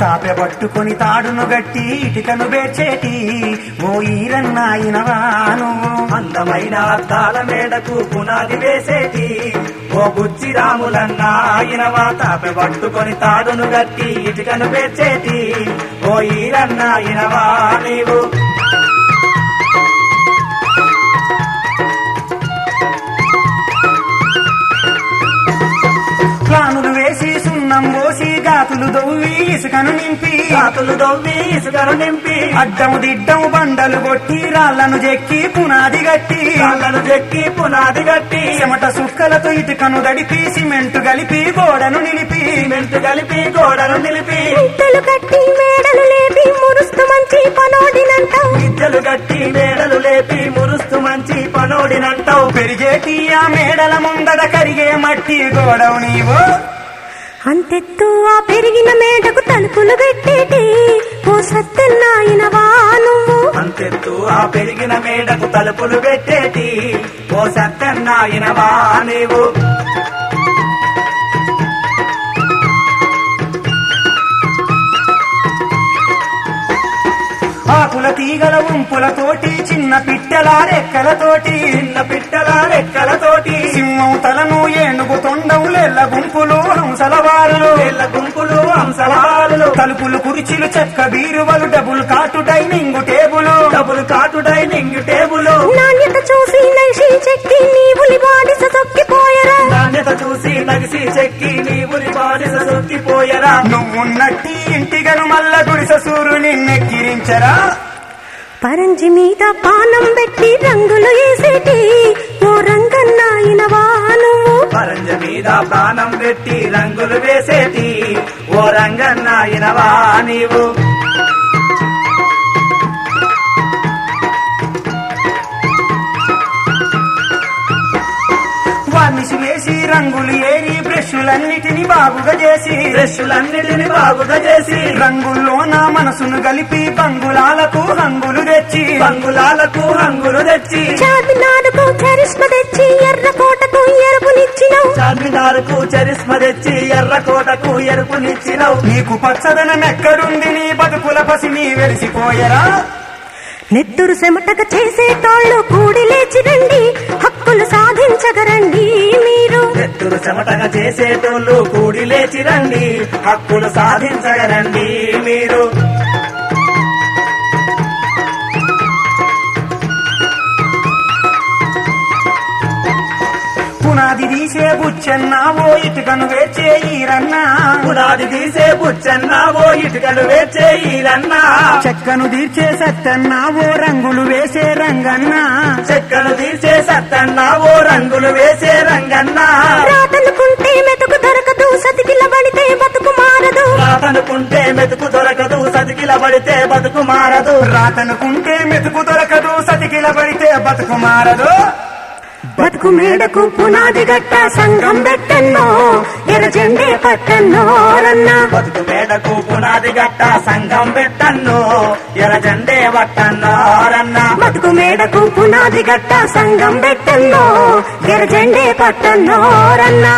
తాపె పట్టుకొని తాడును గట్టి ఇటుకను బేర్చేటి ఓ ఈరన్నాయినవా నువ్వు అందమైన అద్దాల మేడకు పునాది వేసేటి ఓ బుచ్చి రాములన్నాయినవా తాపె పట్టుకొని తాడును గట్టి ఇటుకను పేర్చేటి ఓ ఈరన్నాయినవా నీవు. ప్లానులు వేసి సున్నం పోసి గాతులు దొవ్వి ఇసుకను నింపి రాతులు దొవ్వి ఇసుకను నింపి అడ్డము దిడ్డము బండలు కొట్టి రాళ్ళను చెక్కి పునాది గట్టి. కాళ్ళను చెక్కి పునాది గట్టి. చెమట సుక్కలతో ఇటుకను దడిపి సిమెంట్ కలిపి గోడను నిలిపి. సిమెంట్ కలిపి గోడను నిలిపి. మిట్టలు కట్టి మేడలు లేపి మురుస్తు మంచి పనోడినంటావు. విద్యలు గట్టి మేడలు లేపి మురుస్తు మంచి పనోడినంటావు. పెరిగేటి ఆ మేడల ముందర కరిగే మట్టి గోడవు నీవు. అంతెత్తు ఆ పెరిగిన మేడకు తలుపులు పెట్టేటి ఓ సత్తెన్నాయినవా నువ్వు అంతెత్తు ఆ పెరిగిన మేడకు తలుపులు పెట్టేటి ఓ సత్తన్నాయనవా నీవు ఆకుల తీగల ఉంపులతోటి చిన్న పిట్టల రెక్కలతోటి చిన్న పిట్ట హంసలాలు తలుపులు కుర్చీలు చెక్క బీరువలు double cot dining table. Double cot dining table. నాణ్యత చూసి నైషి చెక్కి నీవులి బాడిస తొక్కిపోయరా. నాణ్యత చూసి నగిసి చెక్కి నీవుని బానిస సొక్కిపోయరా నువ్వున్నట్టి ఇంటిగను మల్ల గుడిస సూరు నిన్నెక్కిరించరా పరంజి మీద పానం పెట్టి రంగులు వేసేటి ఓ రంగన్నాయినవా నువ్వు పరంజ మీద ప్రాణం పెట్టి రంగులు వేసేటి ఓ నీవు. వార్నిషి వేసి రంగులు ఏరి బ్రష్లన్నిటిని బాగుగా చేసి. బ్రష్లన్నిటిని బాగుగా చేసి. రంగుల్లో నా మనసును కలిపి బంగులాలకు హంగులు తెచ్చి. బంగులాలకు రంగులు తెచ్చి. చార్మినారుకు చరిష్మ తెచ్చి ఎర్ర కోటకు ఎరుపునిచ్చినవు చార్మినారుకు చరిస్మ తెచ్చి ఎర్రకోటకు ఎరుపునిచ్చినవు. నీకు పచ్చదనం ఎక్కడుంది? నీ బతుకుల పసి నీ వెలిసిపోయరా? నెత్తురు చెమటక చేసేటోళ్ళు కూడి లేచి రండి. హక్కులు సాధించగరండి మీరు. ఎత్తులు చెమటగా చేసేటోళ్ళు కూడి లేచి రండి. హక్కులు సాధించగరండి మీరు. పునాది తీసే బుచ్చెన్నావో ఇటుకను వేచే ఈరన్నా. పునాది తీసే బుచ్చన్నావో ఇటుకలు వేచే ఈరన్నా. చెక్కను తీర్చే సత్తన్నావో రంగులు వేసే రంగన్నా. చెక్కలు తీసే సత్తన్నావో రంగులు వేసే రంగన్నా. రాతనుకుంటే మెతుకు దొరకదు సతికిల పడితే బతుకు మారదు. రాతనుకుంటే మెతుకు దొరకదు సతికిల పడితే బతుకు మారదు. రాతనుకుంటే మెతుకు దొరకదు సతికిల పడితే బతుకు మారదు. బతుకు మేడకు పునాది గట్ట సంఘం పెట్టన్నో ఎర్రజెండే పట్టన్నో రన్నా. బతుకు మేడకు పునాది గట్ట సంఘం పెట్టన్ను ఎర్రజెండే పట్టన్నో రన్నా. బతుకు మేడకు పునాది గట్ట సంఘం పెట్టన్నో ఎర్రజెండే పట్టన్నో రన్నా.